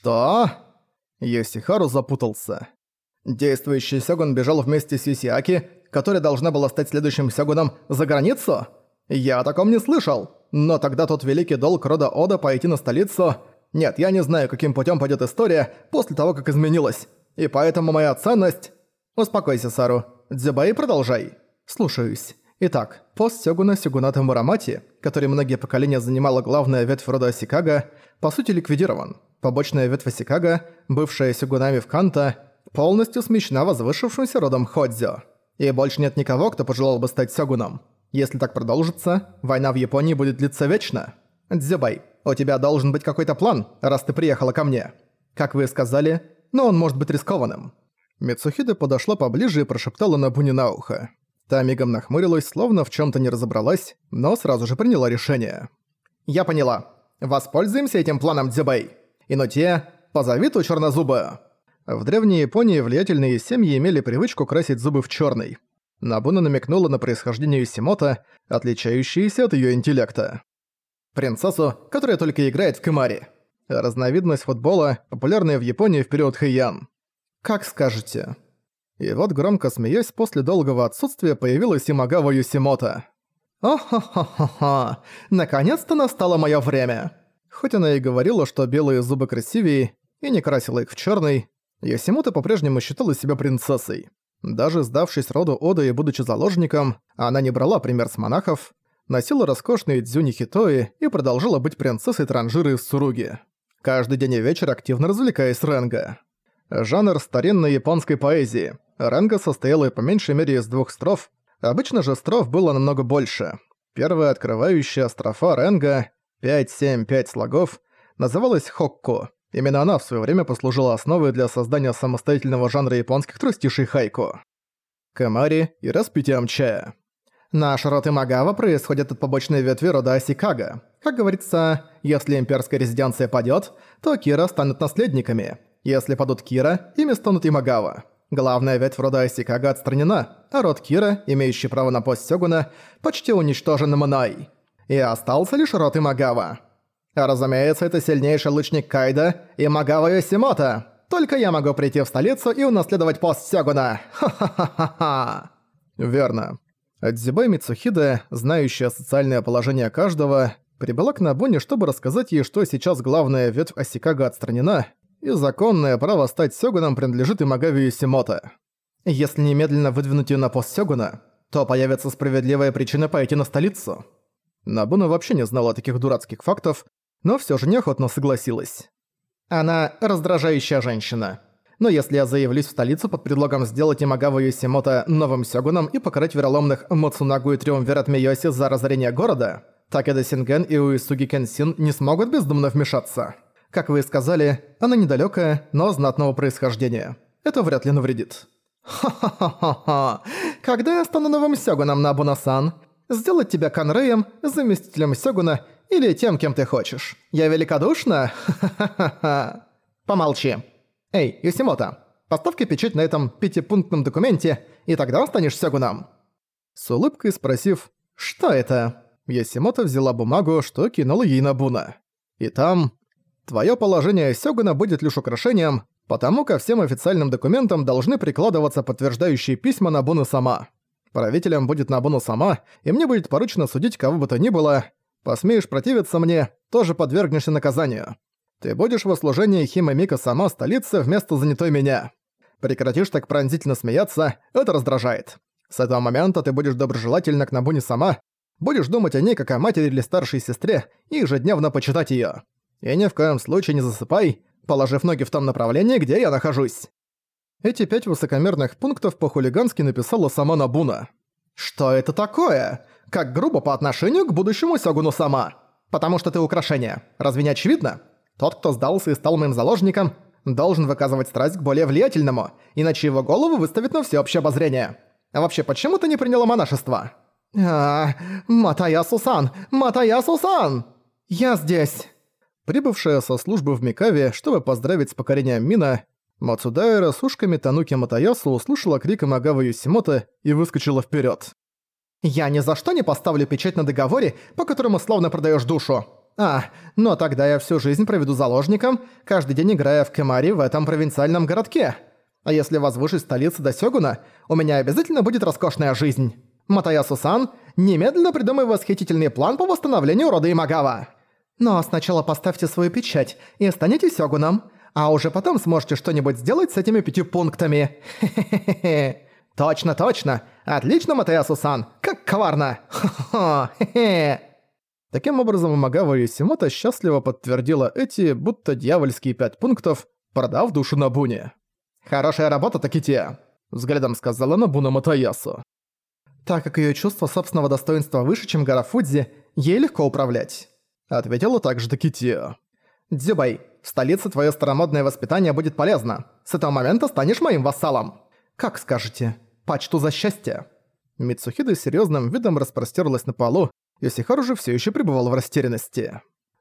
«Что?» Йосихару запутался. Действующий сёгун бежал вместе с Юсиаки, которая должна была стать следующим сёгуном, за границу? Я о таком не слышал. Но тогда тот великий долг рода Ода пойти на столицу... Нет, я не знаю, каким путём пойдёт история после того, как изменилась. И поэтому моя ценность... Успокойся, Сару. Дзюбай, продолжай. Слушаюсь. Итак, пост Сёгуна Сёгуната Мурамати, который многие поколения занимала главная ветвь рода Асикага, по сути ликвидирован. Побочная ветвь Асикага, бывшая Сёгунами в Канта, полностью смещена возвышившимся родом Ходзё. И больше нет никого, кто пожелал бы стать Сёгуном. Если так продолжится, война в Японии будет длиться вечно. Дзюбай, у тебя должен быть какой-то план, раз ты приехала ко мне. Как вы сказали, но он может быть рискованным. Мицухида подошла поближе и прошептала на Буни на ухо. Та мигом нахмурилась, словно в чем то не разобралась, но сразу же приняла решение. «Я поняла. Воспользуемся этим планом, Дзюбэй. Инуте, позови ту чернозубую». В древней Японии влиятельные семьи имели привычку красить зубы в черный. Набуна намекнула на происхождение Симота, отличающееся от ее интеллекта. Принцессу, которая только играет в кэмари. Разновидность футбола, популярная в Японии в период Хэйян. «Как скажете». И вот громко смеясь, после долгого отсутствия появилась Имагава Юсимота. «О-хо-хо-хо-хо! Наконец-то настало моё время!» Хоть она и говорила, что белые зубы красивее, и не красила их в чёрный, Юсимота по-прежнему считала себя принцессой. Даже сдавшись роду Ода и будучи заложником, она не брала пример с монахов, носила роскошные дзюни хитои и продолжала быть принцессой транжиры из Суруги. Каждый день и вечер активно развлекаясь ренго. Жанр старинной японской поэзии – Ранга состояла по меньшей мере из двух строф, обычно же строф было намного больше. Первая открывающая строфа Ренга, 5-7-5 слогов, называлась Хокко. Именно она в свое время послужила основой для создания самостоятельного жанра японских трустишей хайку. Камари и распитием чая. Наш род Имагава происходит от побочной ветви рода Асикага. Как говорится, если имперская резиденция падёт, то Кира станут наследниками. Если падут Кира, ими станут Имагава. Главная ветвь рода Асикага отстранена, а род Кира, имеющий право на пост Сёгуна, почти уничтожен мной. И остался лишь род Имагава. Разумеется, это сильнейший лучник Кайда Имагава Йосимота. Только я могу прийти в столицу и унаследовать пост Сёгуна. Ха-ха-ха-ха. Верно. Адзибай Мицухида, знающая социальное положение каждого, прибыла к Набуне, чтобы рассказать ей, что сейчас главная ветвь Асикага отстранена, и законное право стать сёгуном принадлежит Имагави Симота. Если немедленно выдвинуть её на пост сёгуна, то появится справедливая причина пойти на столицу. Набуна вообще не знала таких дурацких фактов, но всё же неохотно согласилась. Она раздражающая женщина. Но если я заявлюсь в столицу под предлогом сделать Имагаву Юсимота новым сёгуном и покарать вероломных Моцунагу и Триумвират Миоси за разорение города, Такеда Синген и Уисуги Кенсин не смогут бездумно вмешаться. Как вы и сказали, она недалёкая, но знатного происхождения. Это вряд ли навредит. Ха-ха-ха-ха. Когда я стану новым сёгуном на Абунасан, сделать тебя Канреем, заместителем сёгуна или тем, кем ты хочешь. Я великодушна? Ха-ха-ха. Помолчи. Эй, Юсимото, поставь печать на этом пятипунктном документе, и тогда станешь сёгуном. С улыбкой спросив «Что это?», Ясимото взяла бумагу, что кинула ей на Буна. И там Твое положение Сёгуна будет лишь украшением, потому ко всем официальным документам должны прикладываться подтверждающие письма на Буну сама. Правителем будет Набуну сама, и мне будет поручено судить кого бы то ни было. Посмеешь противиться мне, тоже подвергнешься наказанию. Ты будешь в служении Хима Мика сама столица вместо занятой меня. Прекратишь так пронзительно смеяться, это раздражает. С этого момента ты будешь доброжелательна к Набуне сама, будешь думать о ней как о матери или старшей сестре и ежедневно почитать её. И ни в коем случае не засыпай, положив ноги в том направлении, где я нахожусь. Эти пять высокомерных пунктов по-хулигански написала сама Набуна. Что это такое? Как грубо по отношению к будущему Сёгуну сама. Потому что ты украшение. Разве не очевидно? Тот, кто сдался и стал моим заложником, должен выказывать страсть к более влиятельному, иначе его голову выставят на всеобщее обозрение. А вообще, почему ты не приняла монашество? А, Матая Сусан! Матая Сусан! Я здесь! Прибывшая со службы в Микаве, чтобы поздравить с покорением Мина, Мацудайра с ушками Тануки Матаясу услышала крик Магавы Юсимота и выскочила вперед. «Я ни за что не поставлю печать на договоре, по которому словно продаешь душу. А, но тогда я всю жизнь проведу заложником, каждый день играя в Кемари в этом провинциальном городке. А если возвышусь столицы до Сёгуна, у меня обязательно будет роскошная жизнь. Матаясу-сан, немедленно придумай восхитительный план по восстановлению рода Имагава. Но сначала поставьте свою печать и станете Сёгуном, а уже потом сможете что-нибудь сделать с этими пятью пунктами. Точно, точно. Отлично, Матаясу-сан. Как коварно. Таким образом, Магава Юсимото счастливо подтвердила эти, будто дьявольские пять пунктов, продав душу Набуне. «Хорошая работа, Такития», — взглядом сказала Набуна Матаясу. «Так как её чувство собственного достоинства выше, чем гора Фудзи, ей легко управлять», — ответила также Такития. «Дзюбай, в столице твоё старомодное воспитание будет полезно. С этого момента станешь моим вассалом. Как скажете, почту за счастье». Мицухида серьёзным видом распростёрлась на полу, Йосихару же всё ещё пребывал в растерянности.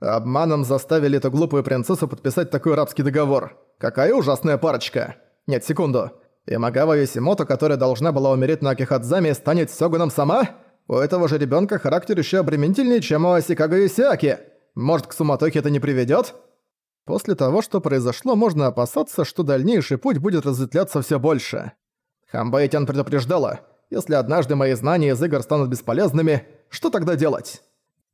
«Обманом заставили эту глупую принцессу подписать такой рабский договор. Какая ужасная парочка! Нет, секунду. Имагава Йосимото, которая должна была умереть на Акихадзаме, станет сёгуном сама? У этого же ребёнка характер ещё обременительнее, чем у Асикага Йосиаки. Может, к суматохе это не приведёт?» После того, что произошло, можно опасаться, что дальнейший путь будет разветвляться всё больше. Хамбэйтян предупреждала, если однажды мои знания из игр станут бесполезными, что тогда делать?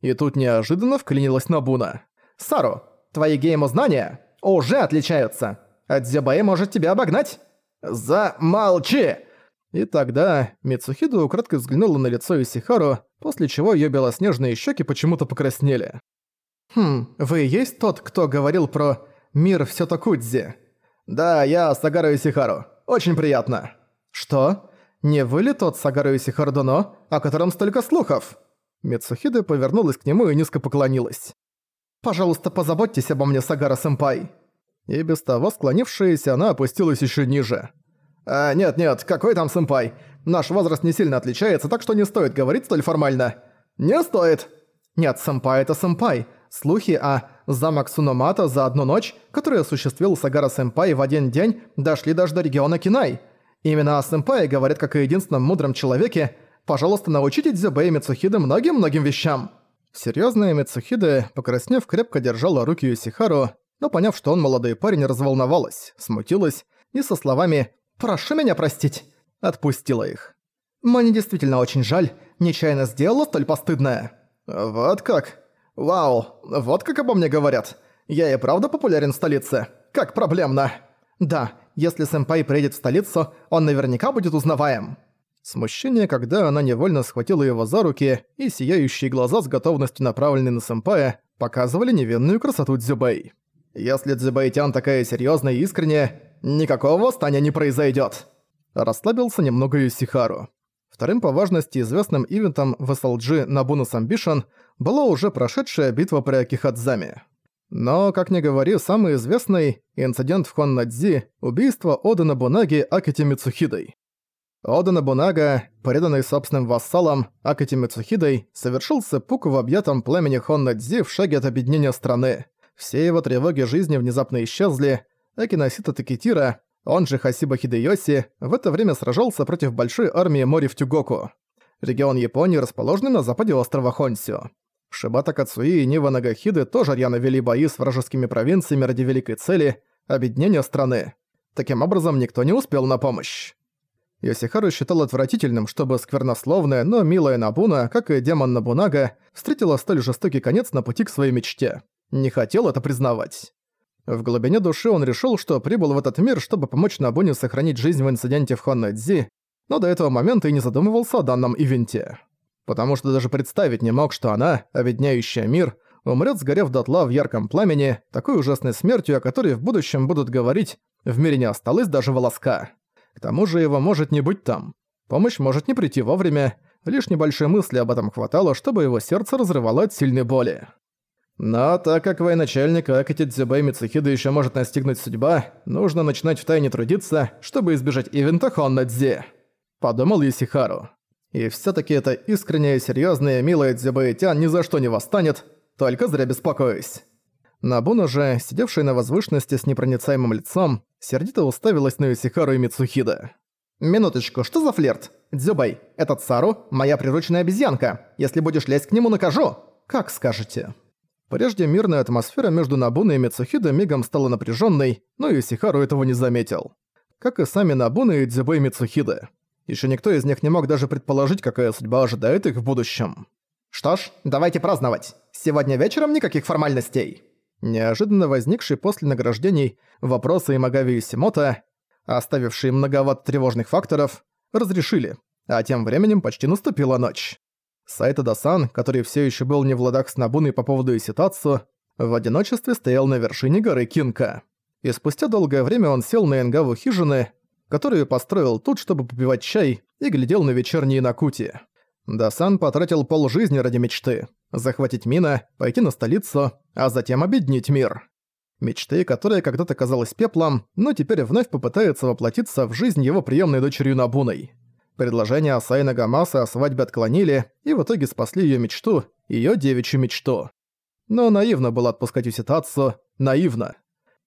И тут неожиданно вклинилась Набуна. «Сару, твои геймо-знания уже отличаются. Дзюбэй может тебя обогнать». «Замолчи!» И тогда Мицухиду украдкой взглянула на лицо Исихару, после чего её белоснежные щеки почему-то покраснели. «Хм, вы есть тот, кто говорил про «мир всё Токудзи»?» «Да, я Сагару Исихару. Очень приятно». «Что? Не вы ли тот Сагару Ёсихару-доно, о котором столько слухов?» Мицухида повернулась к нему и низко поклонилась. «Пожалуйста, позаботьтесь обо мне, Сагара-сэмпай». И без того склонившаяся, она опустилась ещё ниже. «А, нет-нет, какой там сэмпай? Наш возраст не сильно отличается, так что не стоит говорить столь формально». «Не стоит!» «Нет, сэмпай это сэмпай. Слухи о замке Суномата за одну ночь, который осуществил Сагара-сэмпай в один день, дошли даже до региона Кинай. Именно о сэмпае говорят как о единственном мудром человеке, Пожалуйста, научите Дзюбэ и Мицухиды многим-многим вещам». Серьёзная Мицухида, покраснев, крепко держала руки Юсихару, но поняв, что он молодой парень, разволновалась, смутилась и со словами «Прошу меня простить», отпустила их. «Мне действительно очень жаль, нечаянно сделала столь постыдное». «Вот как? Вау, вот как обо мне говорят. Я и правда популярен в столице. Как проблемно». «Да, если сэмпай приедет в столицу, он наверняка будет узнаваем». Смущение, когда она невольно схватила его за руки, и сияющие глаза с готовностью направленные на сэмпая, показывали невинную красоту Дзюбэй. «Если Дзюбэйтян такая серьёзная и искренняя, никакого восстания не произойдёт!» Расслабился немного Юсихару. Вторым по важности известным ивентом в SLG Nabunus Ambition была уже прошедшая битва при Акихадзаме. Но, как ни говори, самый известный инцидент в Хоннадзи – убийство Ода Набунаги Акити Мицухидой. Ода Набунага, преданный собственным вассалам Акати Мицухидой, совершил сеппуку в объятом племени Хоннадзи в шаге от объединения страны. Все его тревоги жизни внезапно исчезли, Акиносита Такитира, он же Хасиба Хидеоси, в это время сражался против большой армии Мори в Тюгоку. Регион Японии, расположенный на западе острова Хонсю. Шибата Кацуи и Нива Нагахиды тоже рьяно вели бои с вражескими провинциями ради великой цели – объединения страны. Таким образом, никто не успел на помощь. Йосихару считал отвратительным, чтобы сквернословная, но милая Набуна, как и демон Набунага, встретила столь жестокий конец на пути к своей мечте. Не хотел это признавать. В глубине души он решил, что прибыл в этот мир, чтобы помочь Набуне сохранить жизнь в инциденте в Хоннэдзи, но до этого момента и не задумывался о данном ивенте. Потому что даже представить не мог, что она, обедняющая мир, умрет, сгорев дотла в ярком пламени, такой ужасной смертью, о которой в будущем будут говорить «в мире не осталось даже волоска». К тому же его может не быть там. Помощь может не прийти вовремя, лишь небольшой мысли об этом хватало, чтобы его сердце разрывало от сильной боли. Но так как военачальник Акати Дзюбэй Мицухида еще может настигнуть судьба, нужно начинать втайне трудиться, чтобы избежать ивента Хоннадзи. Подумал Юсихару. И все таки эта искренняя, серьезная, милая Дзюбэйтян ни за что не восстанет, только зря беспокоюсь. Набуна же, сидевшая на возвышенности с непроницаемым лицом, сердито уставилась на Юсихару и Мицухида. «Минуточку, что за флирт? Дзюбай, этот Сару – моя прирученная обезьянка. Если будешь лезть к нему, накажу. Как скажете». Прежде мирная атмосфера между Набуна и Мицухидо мигом стала напряженной, но Исихару этого не заметил. Как и сами Набуна и Дзюбэ и Мицухидо. Еще никто из них не мог даже предположить, какая судьба ожидает их в будущем. «Что ж, давайте праздновать. Сегодня вечером никаких формальностей». Неожиданно возникший после награждений вопросы Имагави и Симота, оставившие многовато тревожных факторов, разрешили, а тем временем почти наступила ночь. Сайта Дасан, который все еще был не в ладах с Набуной по поводу Иситацу, в одиночестве стоял на вершине горы Кинка. И спустя долгое время он сел на Энгаву хижины, которую построил тут, чтобы попивать чай, и глядел на вечерние Накути. Дасан потратил полжизни ради мечты – захватить Мина, пойти на столицу, а затем объединить мир. Мечты, которая когда-то казалась пеплом, но теперь вновь попытается воплотиться в жизнь его приемной дочерью Набуной. Предложение Асайна Гамаса о свадьбе отклонили и в итоге спасли ее мечту, ее девичью мечту. Но наивно было отпускать Уситацу, наивно.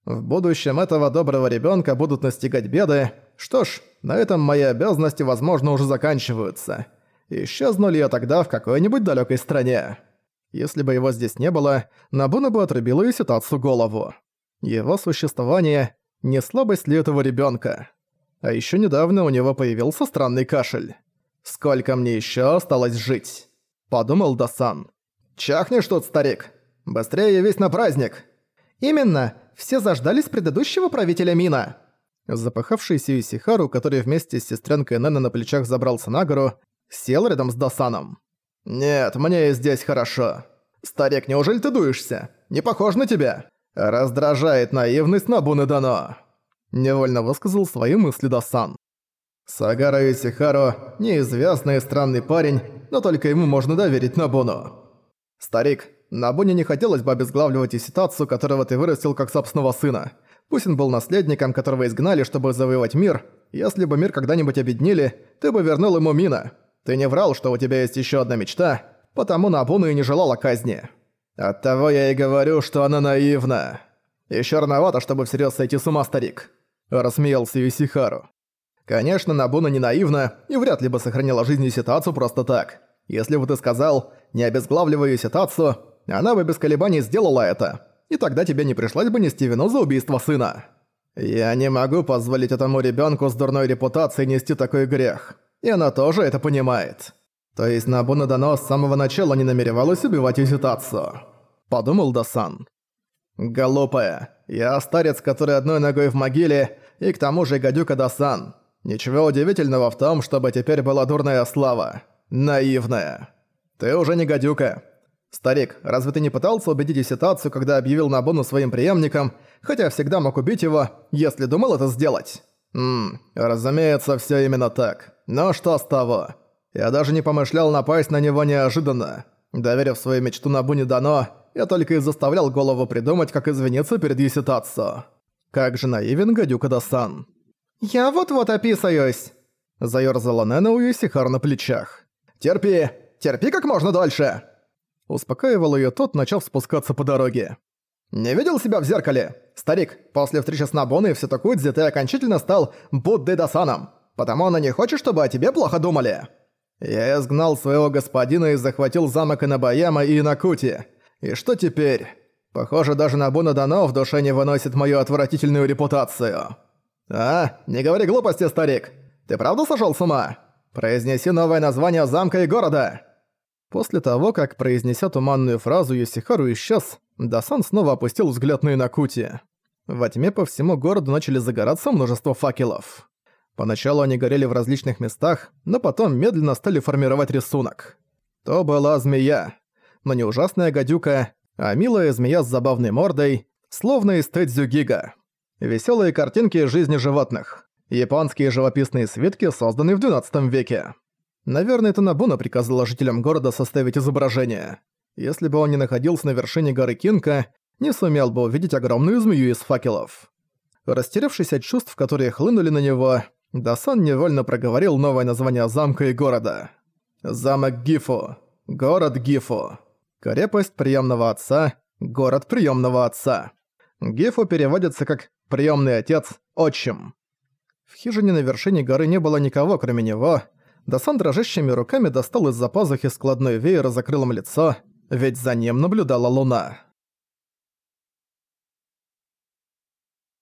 В будущем этого доброго ребенка будут настигать беды. Что ж, на этом мои обязанности, возможно, уже заканчиваются. Исчезну ли я тогда в какой-нибудь далекой стране? Если бы его здесь не было, Набуна бы отрубила Иситацу голову. Его существование – не слабость ли этого ребенка? А еще недавно у него появился странный кашель. «Сколько мне еще осталось жить?» – подумал Дасан. «Чахнешь тут, старик! Быстрее явись на праздник!» «Именно! Все заждались предыдущего правителя Мина!» Запахавшийся Исихару, который вместе с сестренкой Нэна на плечах забрался на гору, сел рядом с Дасаном. «Нет, мне и здесь хорошо. Старик, неужели ты дуешься? Не похож на тебя. Раздражает наивность Набуны Дано». Невольно высказал свои мысли Дасан. Сагара Исихаро – неизвестный и странный парень, но только ему можно доверить Набуну. Старик, Набуне не хотелось бы обезглавливать Иситацу, которого ты вырастил как собственного сына. Пусть он был наследником, которого изгнали, чтобы завоевать мир. Если бы мир когда-нибудь объединили, ты бы вернул ему Мина. Ты не врал, что у тебя есть еще одна мечта, потому Набуна и не желала казни. Оттого я и говорю, что она наивна. Еще рановато, чтобы всерьез сойти с ума, старик. – рассмеялся Юсихару. «Конечно, Набуна не наивна и вряд ли бы сохранила жизнь Юситацу просто так. Если бы ты сказал, не обезглавливая Юситацу, она бы без колебаний сделала это, и тогда тебе не пришлось бы нести вину за убийство сына. Я не могу позволить этому ребенку с дурной репутацией нести такой грех, и она тоже это понимает. То есть Набуна Дано с самого начала не намеревалась убивать Юситацу», – подумал Дасан. «Глупая. Я старец, который одной ногой в могиле, и к тому же гадюка Дасан. Ничего удивительного в том, чтобы теперь была дурная слава. Наивная. Ты уже не гадюка. Старик, разве ты не пытался убедить ситуацию, когда объявил Набуну своим преемником, хотя всегда мог убить его, если думал это сделать? Ммм, разумеется, все именно так. Но что с того? Я даже не помышлял напасть на него неожиданно. Доверив свою мечту Набуне Дано, я только и заставлял голову придумать, как извиниться перед Юситацу. Как же наивен гадюка Дасан. «Я вот-вот описаюсь!» Заёрзала Нэна у Юсихар на плечах. «Терпи! Терпи как можно дольше!» Успокаивал её тот, начав спускаться по дороге. «Не видел себя в зеркале? Старик, после встречи с Набоной в Ситокудзе ты окончательно стал Буддой Дасаном, потому она не хочет, чтобы о тебе плохо думали. Я изгнал своего господина и захватил замок Инабаяма и Инакути. И что теперь? Похоже, даже Набуна Дано в душе не выносит мою отвратительную репутацию. А, не говори глупости, старик. Ты правда сошел с ума? Произнеси новое название замка и города. После того, как произнеся туманную фразу Юсихару исчез, Дасан снова опустил взгляд на Инакути. Во тьме по всему городу начали загораться множество факелов. Поначалу они горели в различных местах, но потом медленно стали формировать рисунок. То была змея но не ужасная гадюка, а милая змея с забавной мордой, словно из Тэдзю Гига. Веселые картинки жизни животных. Японские живописные свитки, созданные в XII веке. Наверное, это Набуна приказала жителям города составить изображение. Если бы он не находился на вершине горы Кинка, не сумел бы увидеть огромную змею из факелов. Растерявшись от чувств, которые хлынули на него, Дасан невольно проговорил новое название замка и города. Замок Гифу. Город Гифу. Крепость приемного отца, город приемного отца. Гифу переводится как «приемный отец», «отчим». В хижине на вершине горы не было никого, кроме него. Дасан дрожащими руками достал из-за пазухи складной веер и закрыл им лицо, ведь за ним наблюдала луна.